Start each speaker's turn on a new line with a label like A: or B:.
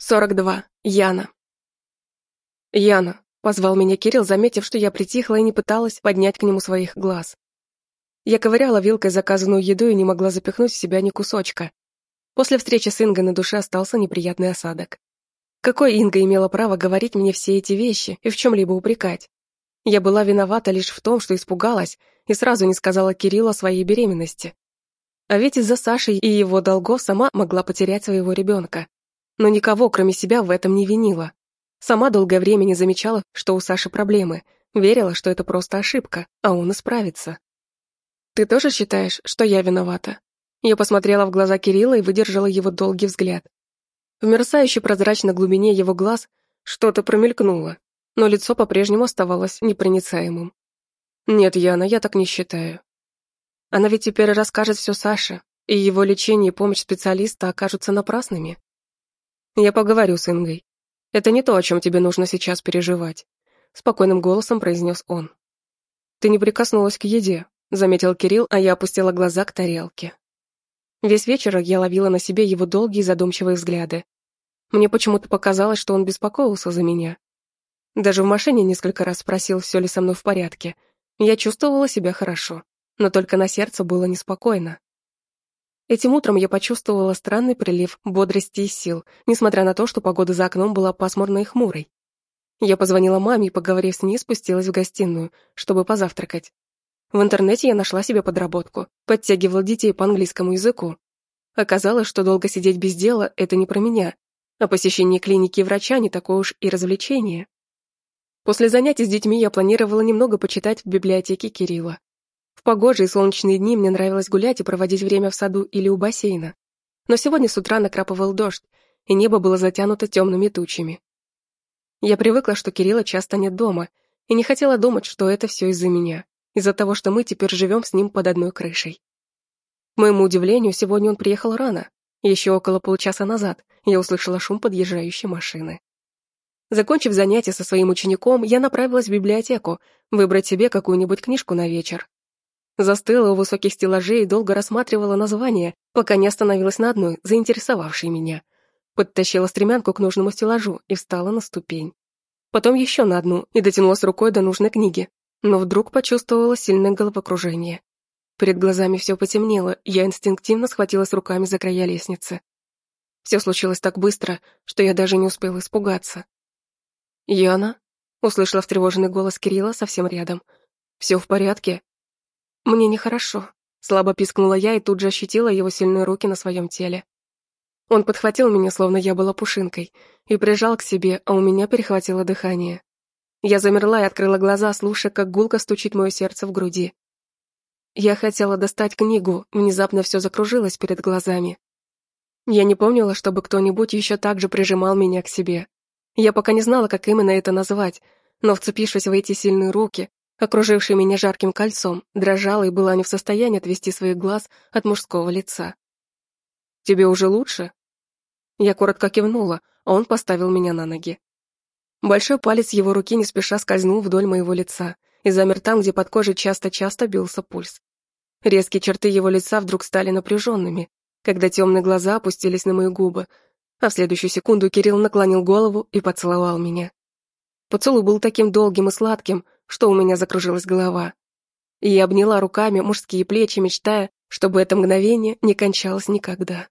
A: 42. Яна. «Яна», — позвал меня Кирилл, заметив, что я притихла и не пыталась поднять к нему своих глаз. Я ковыряла вилкой заказанную еду и не могла запихнуть в себя ни кусочка. После встречи с Ингой на душе остался неприятный осадок. Какой Инга имела право говорить мне все эти вещи и в чем-либо упрекать? Я была виновата лишь в том, что испугалась и сразу не сказала Кириллу о своей беременности. А ведь из-за Саши и его долгов сама могла потерять своего ребенка но никого, кроме себя, в этом не винила. Сама долгое время не замечала, что у Саши проблемы, верила, что это просто ошибка, а он исправится. «Ты тоже считаешь, что я виновата?» Я посмотрела в глаза Кирилла и выдержала его долгий взгляд. В мерцающей прозрачной глубине его глаз что-то промелькнуло, но лицо по-прежнему оставалось непроницаемым. «Нет, Яна, я так не считаю. Она ведь теперь расскажет все Саше, и его лечение и помощь специалиста окажутся напрасными. Я поговорю с Ингой. Это не то, о чем тебе нужно сейчас переживать», — спокойным голосом произнес он. «Ты не прикоснулась к еде», — заметил Кирилл, а я опустила глаза к тарелке. Весь вечер я ловила на себе его долгие задумчивые взгляды. Мне почему-то показалось, что он беспокоился за меня. Даже в машине несколько раз спросил, все ли со мной в порядке. Я чувствовала себя хорошо, но только на сердце было неспокойно. Этим утром я почувствовала странный прилив бодрости и сил, несмотря на то, что погода за окном была пасмурной и хмурой. Я позвонила маме и, поговорив с ней, спустилась в гостиную, чтобы позавтракать. В интернете я нашла себе подработку, подтягивала детей по английскому языку. Оказалось, что долго сидеть без дела – это не про меня, а посещение клиники и врача не такое уж и развлечение. После занятий с детьми я планировала немного почитать в библиотеке Кирилла. В погожие солнечные дни мне нравилось гулять и проводить время в саду или у бассейна. Но сегодня с утра накрапывал дождь, и небо было затянуто темными тучами. Я привыкла, что Кирилла часто нет дома, и не хотела думать, что это все из-за меня, из-за того, что мы теперь живем с ним под одной крышей. К моему удивлению, сегодня он приехал рано. Еще около получаса назад я услышала шум подъезжающей машины. Закончив занятие со своим учеником, я направилась в библиотеку, выбрать себе какую-нибудь книжку на вечер. Застыла у высоких стеллажей и долго рассматривала название, пока не остановилась на одной, заинтересовавшей меня. Подтащила стремянку к нужному стеллажу и встала на ступень. Потом еще на одну и дотянулась рукой до нужной книги, но вдруг почувствовала сильное головокружение. Перед глазами все потемнело, я инстинктивно схватилась руками за края лестницы. Все случилось так быстро, что я даже не успела испугаться. «Яна?» — услышала встревоженный голос Кирилла совсем рядом. «Все в порядке?» «Мне нехорошо», — слабо пискнула я и тут же ощутила его сильные руки на своем теле. Он подхватил меня, словно я была пушинкой, и прижал к себе, а у меня перехватило дыхание. Я замерла и открыла глаза, слушая, как гулко стучит мое сердце в груди. Я хотела достать книгу, внезапно все закружилось перед глазами. Я не помнила, чтобы кто-нибудь еще так же прижимал меня к себе. Я пока не знала, как именно это назвать, но, вцепившись в эти сильные руки, окруживший меня жарким кольцом, дрожала и была не в состоянии отвести своих глаз от мужского лица. «Тебе уже лучше?» Я коротко кивнула, а он поставил меня на ноги. Большой палец его руки не спеша скользнул вдоль моего лица и замер там, где под кожей часто-часто бился пульс. Резкие черты его лица вдруг стали напряженными, когда темные глаза опустились на мои губы, а в следующую секунду Кирилл наклонил голову и поцеловал меня. Поцелуй был таким долгим и сладким, что у меня закружилась голова. И я обняла руками мужские плечи, мечтая, чтобы это мгновение не кончалось никогда.